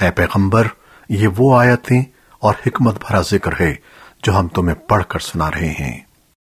اے پیغمبر، یہ وہ آیتیں اور حکمت بھرا ذکر ہے جو ہم تمہیں پڑھ کر سنا رہے ہیں۔